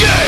Yeah!